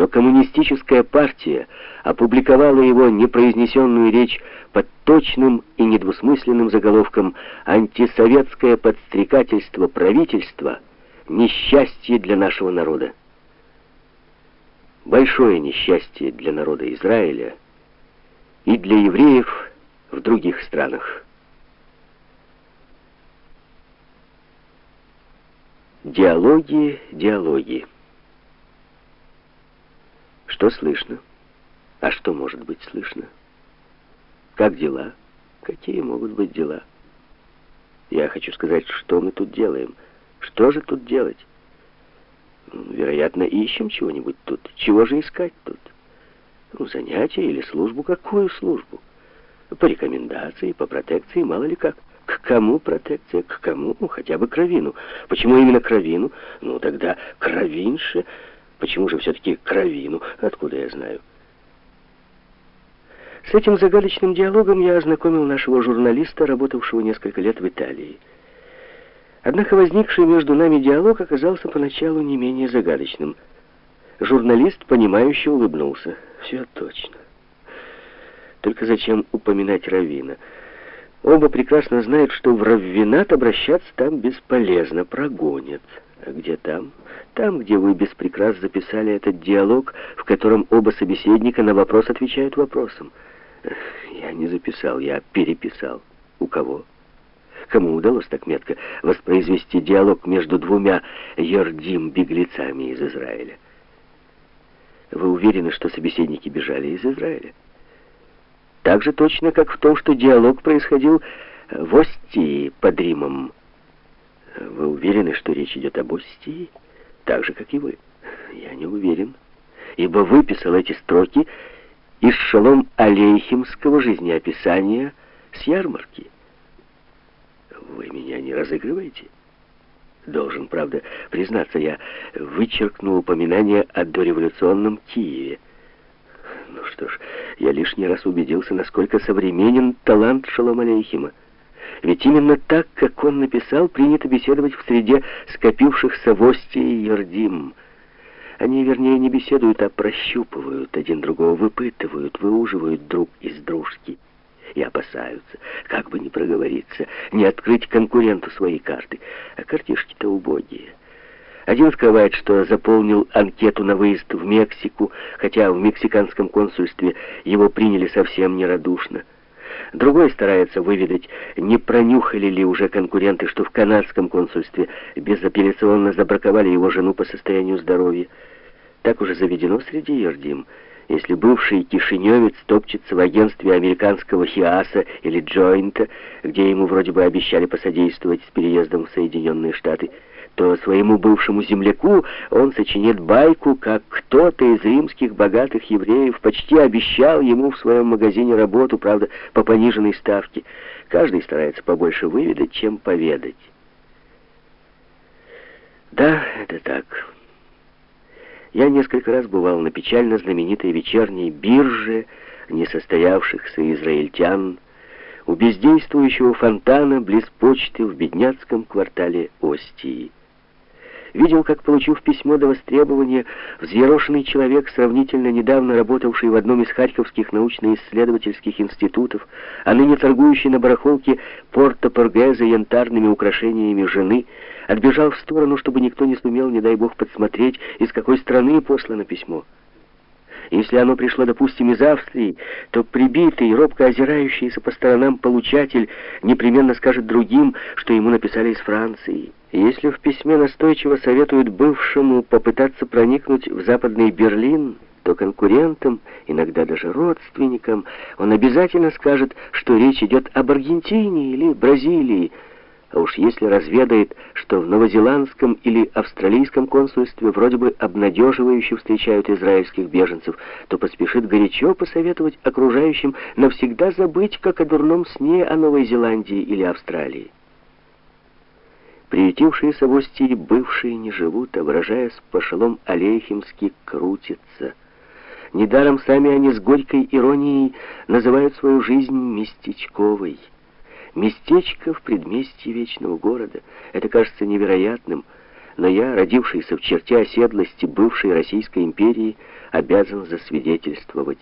но коммунистическая партия опубликовала его непроизнесенную речь под точным и недвусмысленным заголовком «Антисоветское подстрекательство правительства. Несчастье для нашего народа». Большое несчастье для народа Израиля и для евреев в других странах. Диалоги, диалоги. Что слышно? А что может быть слышно? Как дела? Какие могут быть дела? Я хочу сказать, что мы тут делаем. Что же тут делать? Вероятно, ищем чего-нибудь тут. Чего же искать тут? Ну, занятие или службу? Какую службу? По рекомендации, по протекции, мало ли как. К кому протекция? К кому? Ну, хотя бы кровину. Почему именно кровину? Ну, тогда кровинше. Почему же все-таки кровину? Откуда я знаю? С этим загадочным диалогом я ознакомил нашего журналиста, работавшего несколько лет в Италии. Однако возникший между нами диалог оказался поначалу не менее загадочным. Журналист, понимающе улыбнулся. Все точно. Только зачем упоминать Равина? Оба прекрасно знают, что в Раввинат обращаться там бесполезно, прогонят. Где там? Там, где вы без прикрас записали этот диалог, в котором оба собеседника на вопрос отвечают вопросом. Я не записал, я переписал. У кого? Кому удалось так метко воспроизвести диалог между двумя Йордим-беглецами из Израиля? Вы уверены, что собеседники бежали из Израиля? Так же точно, как в том, что диалог происходил в Остии под Римом. Вы уверены, что речь идет об Остии? Так же, как и вы. Я не уверен, ибо выписал эти строки из шалом Алейхимского жизнеописания с ярмарки. Вы меня не разыгрываете? Должен, правда, признаться, я вычеркнул упоминание о дореволюционном Киеве. Ну что ж, я лишний раз убедился, насколько современен талант Шалом Алейхима. Ведь именно так, как он написал, принято беседовать в среде скопившихся в Осте и Йордим. Они, вернее, не беседуют, а прощупывают один другого, выпытывают, выуживают друг из дружки и опасаются, как бы не проговориться, не открыть конкуренту свои карты. А картишки-то убогие. Один скрывает, что заполнил анкету на выезд в Мексику, хотя в мексиканском консульстве его приняли совсем нерадушно. Другой старается выведать, не пронюхали ли уже конкуренты, что в канадском консульстве безапелляционно забраковали его жену по состоянию здоровья. Так уже заведено среди Ердим если бывший кишиневец топчется в агентстве американского ХИАСа или Джойнта, где ему вроде бы обещали посодействовать с переездом в Соединенные Штаты, то своему бывшему земляку он сочинит байку, как кто-то из римских богатых евреев почти обещал ему в своем магазине работу, правда, по пониженной ставке. Каждый старается побольше выведать, чем поведать. Да, это так. Я несколько раз бывал на печально знаменитой вечерней бирже несостоявшихся израильтян, у бездействующего фонтана близ почты в бедняцком квартале Остии. Видел, как, получив письмо до востребования, взъерошенный человек, сравнительно недавно работавший в одном из харьковских научно-исследовательских институтов, а ныне торгующий на барахолке порто Поргеза янтарными украшениями жены, отбежал в сторону, чтобы никто не сумел, не дай бог, подсмотреть, из какой страны послано письмо. Если оно пришло, допустим, из Австрии, то прибитый, робко озирающийся по сторонам получатель непременно скажет другим, что ему написали из Франции. Если в письме настойчиво советуют бывшему попытаться проникнуть в Западный Берлин, то конкурентам, иногда даже родственникам, он обязательно скажет, что речь идет об Аргентине или Бразилии, а уж если разведает, что в новозеландском или австралийском консульстве вроде бы обнадеживающе встречают израильских беженцев, то поспешит горячо посоветовать окружающим навсегда забыть, как о дурном сне о Новой Зеландии или Австралии. Приютившиеся в Остии бывшие не живут, а, выражаясь пошелом алейхимски, крутятся. Недаром сами они с горькой иронией называют свою жизнь местечковой. Местечко в предместье вечного города. Это кажется невероятным, но я, родившийся в черте оседлости бывшей Российской империи, обязан засвидетельствовать.